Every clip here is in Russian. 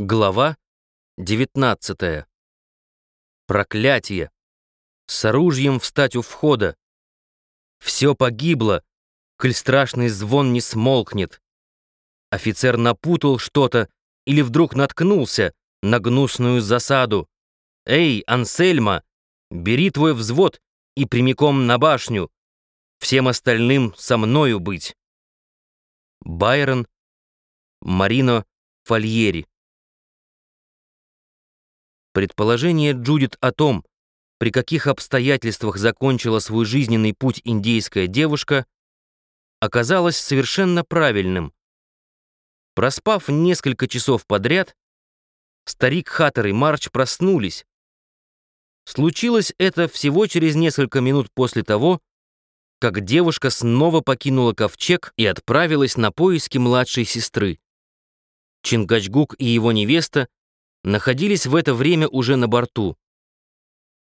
Глава 19. Проклятие. С оружием встать у входа. Все погибло, коль страшный звон не смолкнет. Офицер напутал что-то или вдруг наткнулся на гнусную засаду. «Эй, Ансельма, бери твой взвод и прямиком на башню. Всем остальным со мною быть». Байрон, Марино Фольери. Предположение Джудит о том, при каких обстоятельствах закончила свой жизненный путь индейская девушка, оказалось совершенно правильным. Проспав несколько часов подряд, старик Хаттер и Марч проснулись. Случилось это всего через несколько минут после того, как девушка снова покинула ковчег и отправилась на поиски младшей сестры. Чингачгук и его невеста находились в это время уже на борту.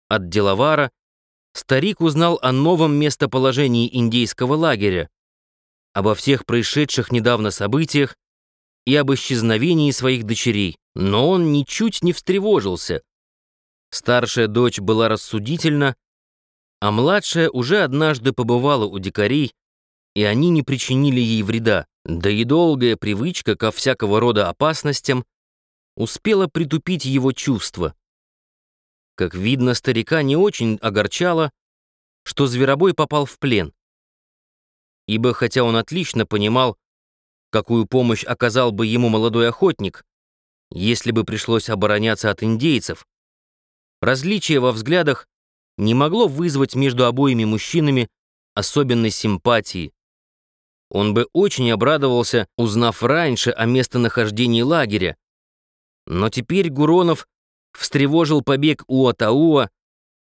От Делавара старик узнал о новом местоположении индейского лагеря, обо всех происшедших недавно событиях и об исчезновении своих дочерей, но он ничуть не встревожился. Старшая дочь была рассудительна, а младшая уже однажды побывала у дикарей, и они не причинили ей вреда, да и долгая привычка ко всякого рода опасностям успела притупить его чувства. Как видно, старика не очень огорчало, что зверобой попал в плен. Ибо хотя он отлично понимал, какую помощь оказал бы ему молодой охотник, если бы пришлось обороняться от индейцев, различие во взглядах не могло вызвать между обоими мужчинами особенной симпатии. Он бы очень обрадовался, узнав раньше о местонахождении лагеря, но теперь Гуронов встревожил побег Уатауа,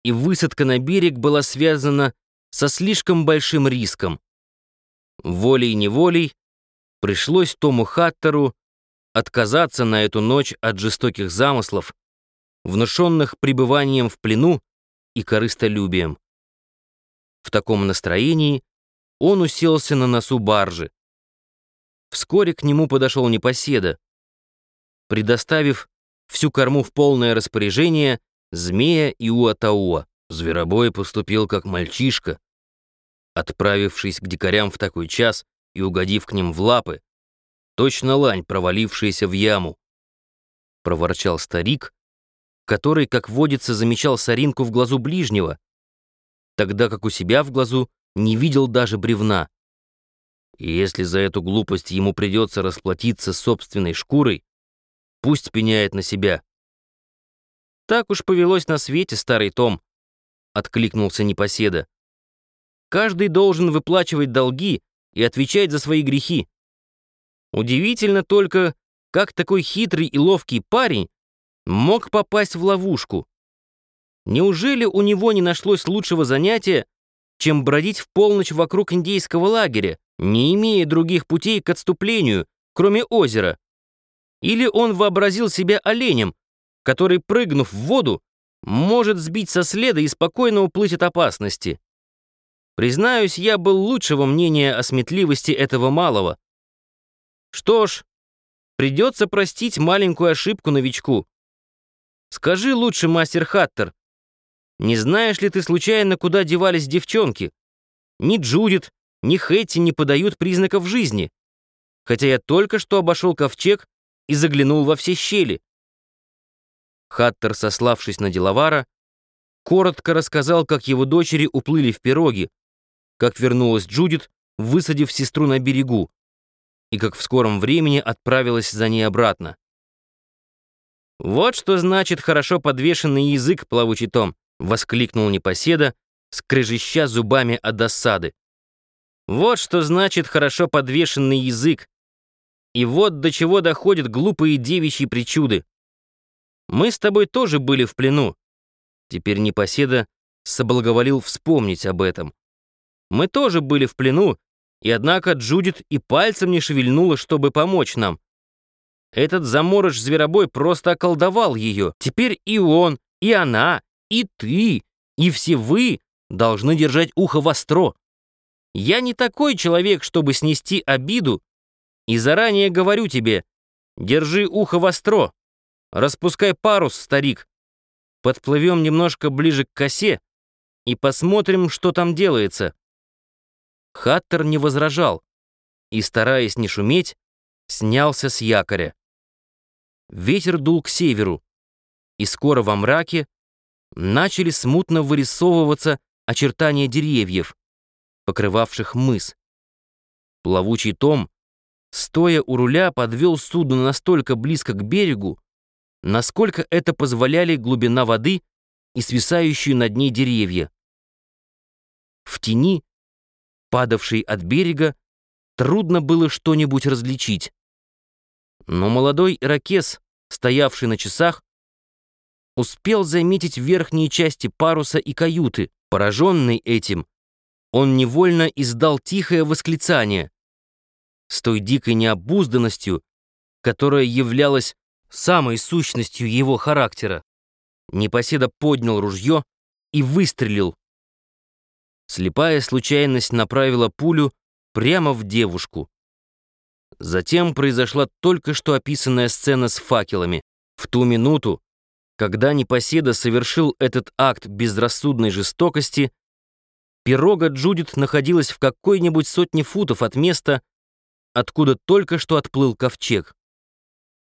и высадка на берег была связана со слишком большим риском. Волей-неволей пришлось Тому Хаттеру отказаться на эту ночь от жестоких замыслов, внушенных пребыванием в плену и корыстолюбием. В таком настроении он уселся на носу баржи. Вскоре к нему подошел непоседа предоставив всю корму в полное распоряжение змея и Уатауа. Зверобой поступил как мальчишка, отправившись к дикарям в такой час и угодив к ним в лапы, точно лань, провалившаяся в яму. Проворчал старик, который, как водится, замечал соринку в глазу ближнего, тогда как у себя в глазу не видел даже бревна. И если за эту глупость ему придется расплатиться собственной шкурой, Пусть пеняет на себя. Так уж повелось на свете, старый Том, откликнулся непоседа. Каждый должен выплачивать долги и отвечать за свои грехи. Удивительно только, как такой хитрый и ловкий парень мог попасть в ловушку. Неужели у него не нашлось лучшего занятия, чем бродить в полночь вокруг индейского лагеря, не имея других путей к отступлению, кроме озера? Или он вообразил себя оленем, который, прыгнув в воду, может сбить со следа и спокойно уплыть от опасности. Признаюсь, я был лучшего мнения о сметливости этого малого. Что ж, придется простить маленькую ошибку новичку. Скажи лучше, мастер Хаттер, не знаешь ли ты случайно, куда девались девчонки? Ни Джудит, ни Хэтти не подают признаков жизни. Хотя я только что обошел ковчег и заглянул во все щели. Хаттер, сославшись на деловара, коротко рассказал, как его дочери уплыли в пироги, как вернулась Джудит, высадив сестру на берегу, и как в скором времени отправилась за ней обратно. «Вот что значит хорошо подвешенный язык, плавучий том!» — воскликнул непоседа, скрежеща зубами от досады. «Вот что значит хорошо подвешенный язык! И вот до чего доходят глупые девичьи причуды. Мы с тобой тоже были в плену. Теперь непоседа соблаговолил вспомнить об этом. Мы тоже были в плену, и однако Джудит и пальцем не шевельнула, чтобы помочь нам. Этот заморож-зверобой просто околдовал ее. Теперь и он, и она, и ты, и все вы должны держать ухо востро. Я не такой человек, чтобы снести обиду и заранее говорю тебе, держи ухо востро, Распускай парус, старик. Подплывем немножко ближе к косе и посмотрим, что там делается». Хаттер не возражал и, стараясь не шуметь, снялся с якоря. Ветер дул к северу, и скоро во мраке начали смутно вырисовываться очертания деревьев, покрывавших мыс. Плавучий том, стоя у руля, подвел судно настолько близко к берегу, насколько это позволяли глубина воды и свисающие над ней деревья. В тени, падавшей от берега, трудно было что-нибудь различить. Но молодой иракес, стоявший на часах, успел заметить верхние части паруса и каюты. Пораженный этим, он невольно издал тихое восклицание. С той дикой необузданностью, которая являлась самой сущностью его характера. Непоседа поднял ружье и выстрелил. Слепая случайность направила пулю прямо в девушку. Затем произошла только что описанная сцена с факелами. В ту минуту, когда Непоседа совершил этот акт безрассудной жестокости, пирога Джудит находилась в какой-нибудь сотне футов от места, откуда только что отплыл ковчег.